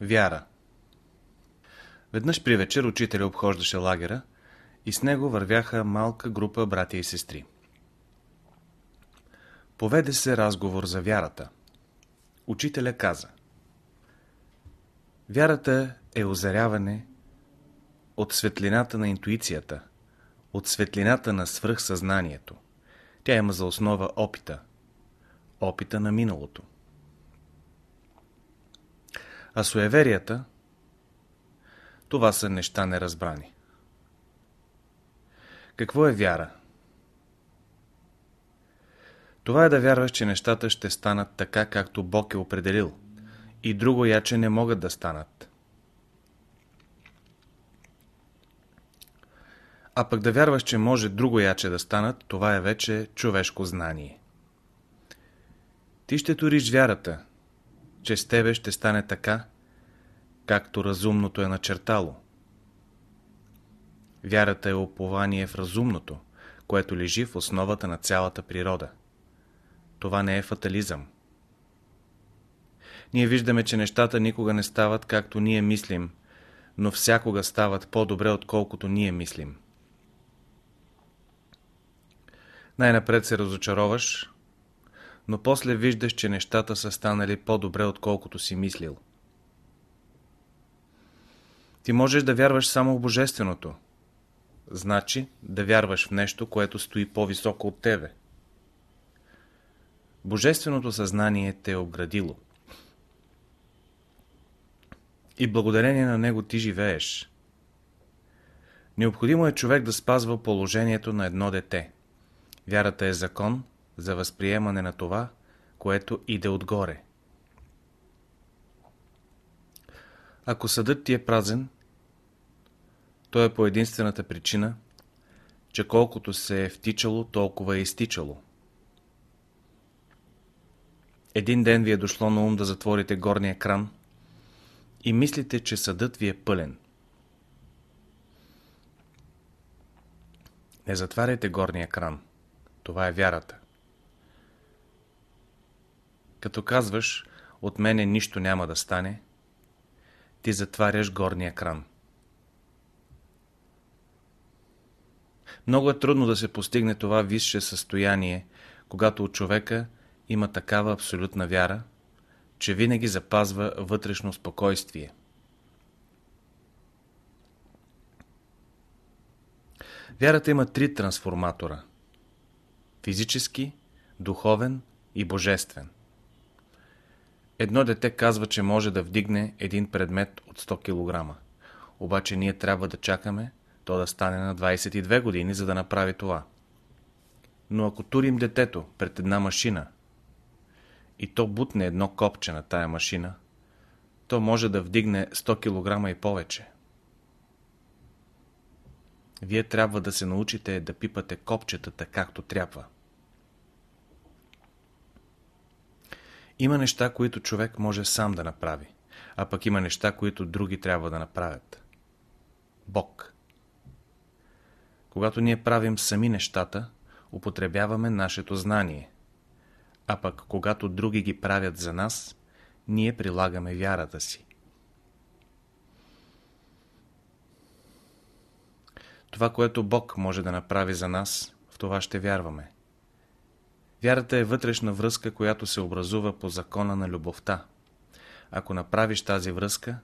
Вяра Веднъж при вечер учителя обхождаше лагера и с него вървяха малка група братя и сестри. Поведе се разговор за вярата. Учителя каза Вярата е озаряване от светлината на интуицията, от светлината на свръхсъзнанието. Тя има за основа опита, опита на миналото. А суеверията, това са неща неразбрани. Какво е вяра? Това е да вярваш, че нещата ще станат така, както Бог е определил, и друго яче не могат да станат. А пък да вярваш, че може друго яче да станат, това е вече човешко знание. Ти ще туриш вярата, че с тебе ще стане така, както разумното е начертало. Вярата е упование в разумното, което лежи в основата на цялата природа. Това не е фатализъм. Ние виждаме, че нещата никога не стават както ние мислим, но всякога стават по-добре, отколкото ние мислим. Най-напред се разочароваш, но после виждаш, че нещата са станали по-добре, отколкото си мислил. Ти можеш да вярваш само в Божественото. Значи да вярваш в нещо, което стои по-високо от тебе. Божественото съзнание те е обградило. И благодарение на него ти живееш. Необходимо е човек да спазва положението на едно дете. Вярата е закон за възприемане на това, което иде отгоре. Ако съдът ти е празен, то е по единствената причина, че колкото се е втичало, толкова е изтичало. Един ден ви е дошло на ум да затворите горния кран и мислите, че съдът ви е пълен. Не затваряйте горния кран. Това е вярата. Като казваш, от мене нищо няма да стане, ти затваряш горния кран. Много е трудно да се постигне това висше състояние, когато от човека има такава абсолютна вяра, че винаги запазва вътрешно спокойствие. Вярата има три трансформатора – физически, духовен и божествен. Едно дете казва, че може да вдигне един предмет от 100 кг. Обаче ние трябва да чакаме то да стане на 22 години, за да направи това. Но ако турим детето пред една машина и то бутне едно копче на тая машина, то може да вдигне 100 кг и повече. Вие трябва да се научите да пипате копчетата както трябва. Има неща, които човек може сам да направи, а пък има неща, които други трябва да направят. Бог. Когато ние правим сами нещата, употребяваме нашето знание. А пък когато други ги правят за нас, ние прилагаме вярата си. Това, което Бог може да направи за нас, в това ще вярваме. Вярата е вътрешна връзка, която се образува по закона на любовта. Ако направиш тази връзка,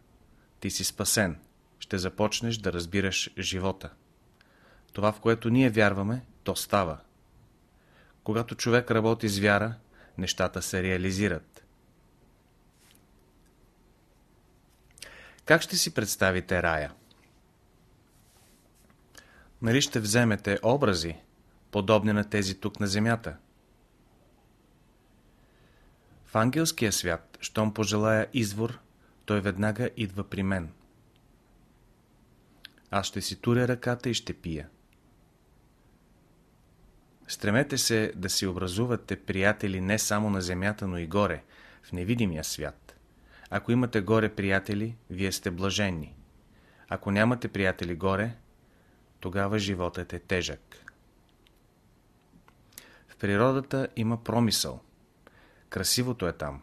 ти си спасен. Ще започнеш да разбираш живота. Това, в което ние вярваме, то става. Когато човек работи с вяра, нещата се реализират. Как ще си представите рая? Нали ще вземете образи, подобни на тези тук на земята? В ангелския свят, щом пожелая извор, той веднага идва при мен. Аз ще си туря ръката и ще пия. Стремете се да си образувате приятели не само на земята, но и горе, в невидимия свят. Ако имате горе приятели, вие сте блаженни. Ако нямате приятели горе, тогава животът е тежък. В природата има промисъл. Красивото е там.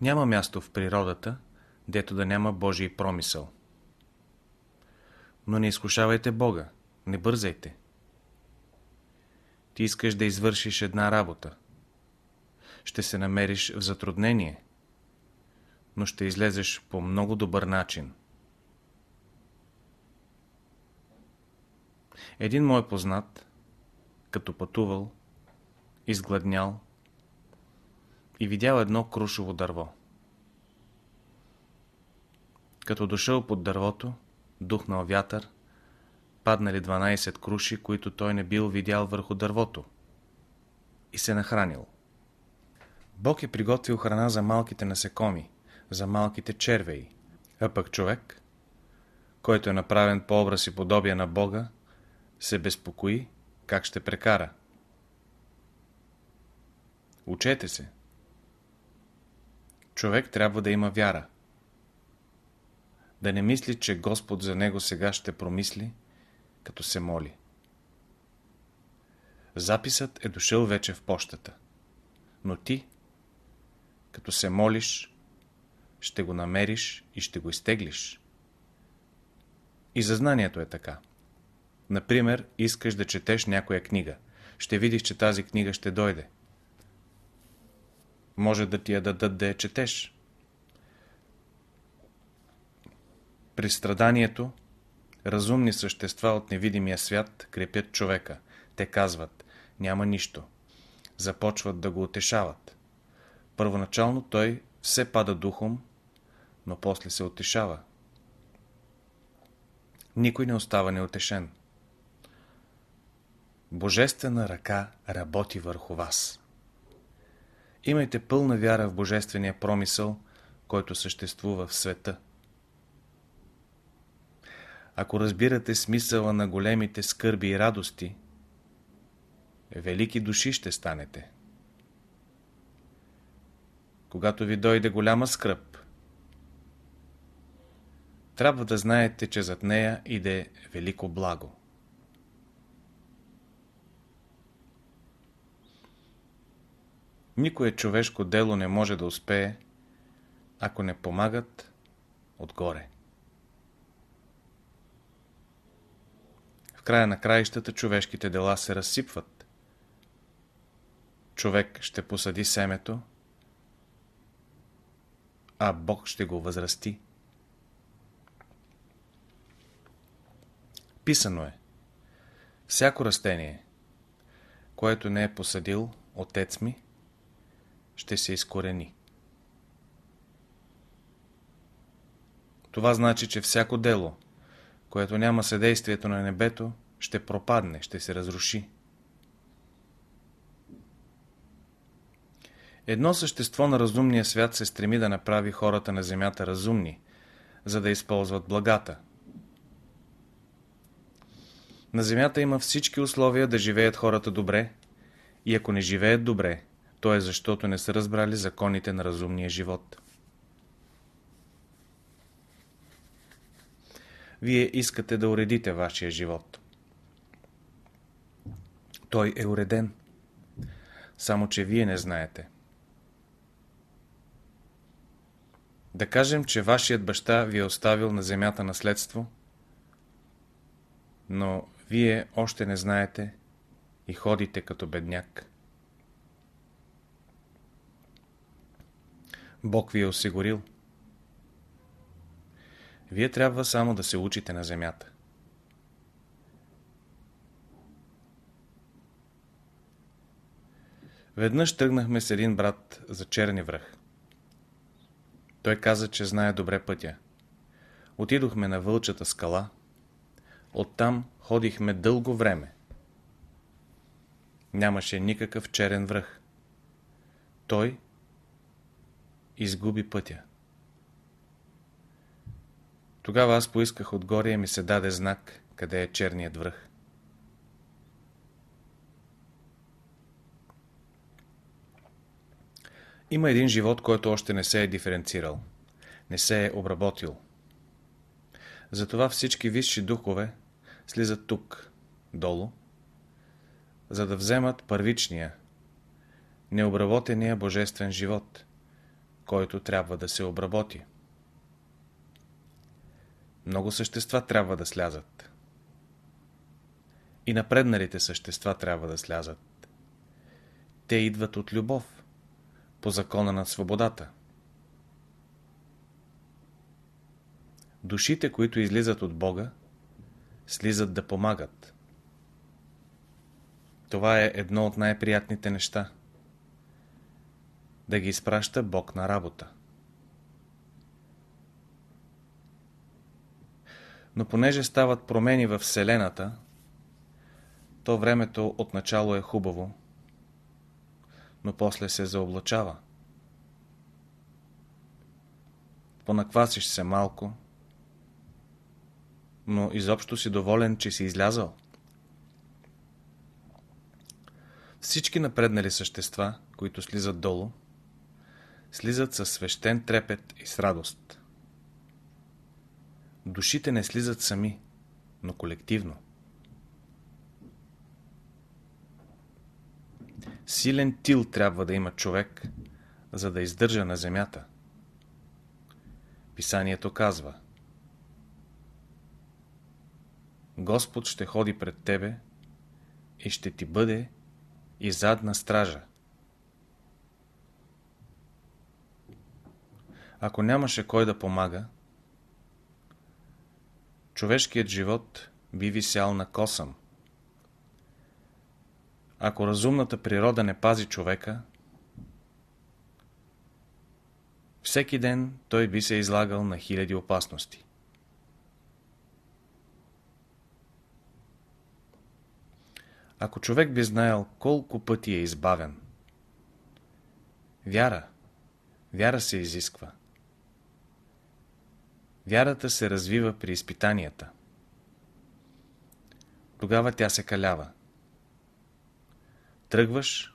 Няма място в природата, дето да няма Божий промисъл. Но не изкушавайте Бога, не бързайте. Ти искаш да извършиш една работа. Ще се намериш в затруднение, но ще излезеш по много добър начин. Един мой познат, като пътувал, изгладнял и видял едно крушово дърво. Като дошъл под дървото, духнал вятър, паднали 12 круши, които той не бил видял върху дървото и се нахранил. Бог е приготвил храна за малките насекоми, за малките червеи, а пък човек, който е направен по образ и подобие на Бога, се безпокои как ще прекара. Учете се. Човек трябва да има вяра. Да не мисли, че Господ за него сега ще промисли, като се моли. Записът е дошъл вече в почтата. Но ти, като се молиш, ще го намериш и ще го изтеглиш. И за знанието е така. Например, искаш да четеш някоя книга. Ще видиш, че тази книга ще дойде. Може да ти я дадат да я четеш. При страданието разумни същества от невидимия свят крепят човека. Те казват, няма нищо. Започват да го утешават. Първоначално той все пада духом, но после се утешава. Никой не остава неутешен. Божествена ръка работи върху вас. Имайте пълна вяра в Божествения промисъл, който съществува в света. Ако разбирате смисъла на големите скърби и радости, велики души ще станете. Когато ви дойде голяма скръп, трябва да знаете, че зад нея иде велико благо. Никое човешко дело не може да успее, ако не помагат отгоре. В края на краищата човешките дела се разсипват. Човек ще посади семето, а Бог ще го възрасти. Писано е. Всяко растение, което не е посадил отец ми, ще се изкорени. Това значи, че всяко дело, което няма съдействието на небето, ще пропадне, ще се разруши. Едно същество на разумния свят се стреми да направи хората на земята разумни, за да използват благата. На земята има всички условия да живеят хората добре и ако не живеят добре, то е защото не са разбрали законите на разумния живот. Вие искате да уредите вашия живот. Той е уреден. Само, че вие не знаете. Да кажем, че вашият баща ви е оставил на земята наследство, но вие още не знаете и ходите като бедняк. Бог ви е осигурил. Вие трябва само да се учите на земята. Веднъж тръгнахме с един брат за черни връх. Той каза, че знае добре пътя. Отидохме на Вълчата скала. Оттам ходихме дълго време. Нямаше никакъв черен връх. Той изгуби пътя. Тогава аз поисках отгоре и ми се даде знак, къде е черният връх. Има един живот, който още не се е диференцирал, не се е обработил. Затова всички висши духове слизат тук, долу, за да вземат първичния, необработения божествен живот – който трябва да се обработи. Много същества трябва да слязат. И напредналите същества трябва да слязат. Те идват от любов, по закона на свободата. Душите, които излизат от Бога, слизат да помагат. Това е едно от най-приятните неща. Да ги изпраща Бог на работа. Но понеже стават промени в Вселената, то времето отначало е хубаво, но после се заоблачава. Понаквасиш се малко, но изобщо си доволен, че си излязал. Всички напреднали същества, които слизат долу, слизат със свещен трепет и с радост. Душите не слизат сами, но колективно. Силен тил трябва да има човек, за да издържа на земята. Писанието казва Господ ще ходи пред тебе и ще ти бъде и задна стража. Ако нямаше кой да помага, човешкият живот би висял на косъм. Ако разумната природа не пази човека, всеки ден той би се излагал на хиляди опасности. Ако човек би знаел колко пъти е избавен, вяра, вяра се изисква. Вярата се развива при изпитанията. Тогава тя се калява. Тръгваш,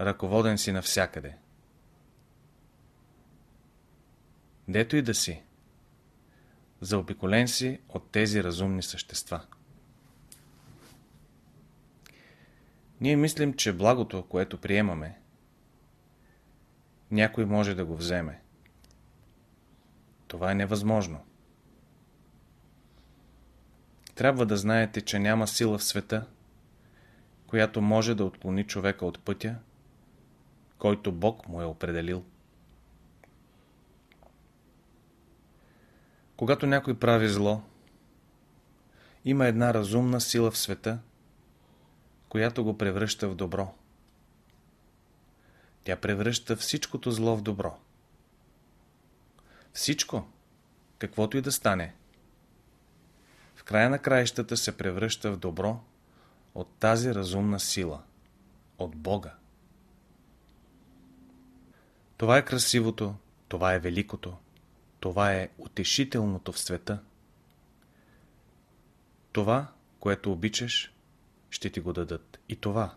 ръководен си навсякъде. Дето и да си, заобиколен си от тези разумни същества. Ние мислим, че благото, което приемаме, някой може да го вземе. Това е невъзможно. Трябва да знаете, че няма сила в света, която може да отклони човека от пътя, който Бог му е определил. Когато някой прави зло, има една разумна сила в света, която го превръща в добро. Тя превръща всичкото зло в добро. Всичко, каквото и да стане, в края на краищата се превръща в добро от тази разумна сила, от Бога. Това е красивото, това е великото, това е утешителното в света. Това, което обичаш, ще ти го дадат. И това,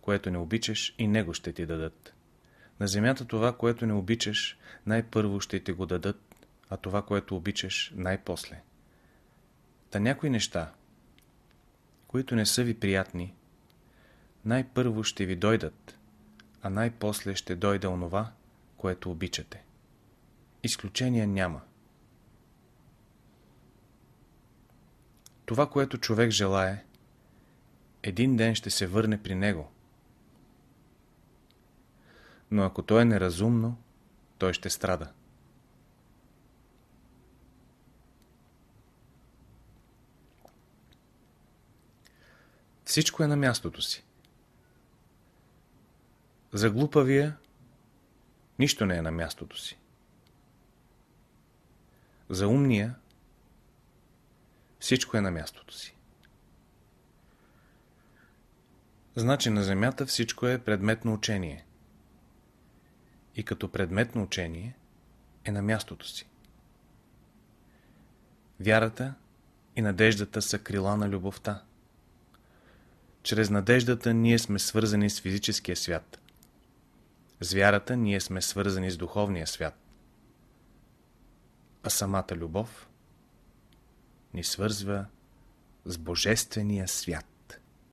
което не обичаш, и него ще ти дадат. На земята това, което не обичаш, най-първо ще ти го дадат, а това, което обичаш, най-после. Та някои неща, които не са ви приятни, най-първо ще ви дойдат, а най-после ще дойде онова, което обичате. Изключения няма. Това, което човек желае, един ден ще се върне при него. Но ако то е неразумно, той ще страда. Всичко е на мястото си. За глупавия нищо не е на мястото си. За умния всичко е на мястото си. Значи на Земята всичко е предметно учение. И като предметно учение е на мястото си. Вярата и надеждата са крила на любовта. Чрез надеждата ние сме свързани с физическия свят. С вярата ние сме свързани с духовния свят. А самата любов ни свързва с Божествения свят.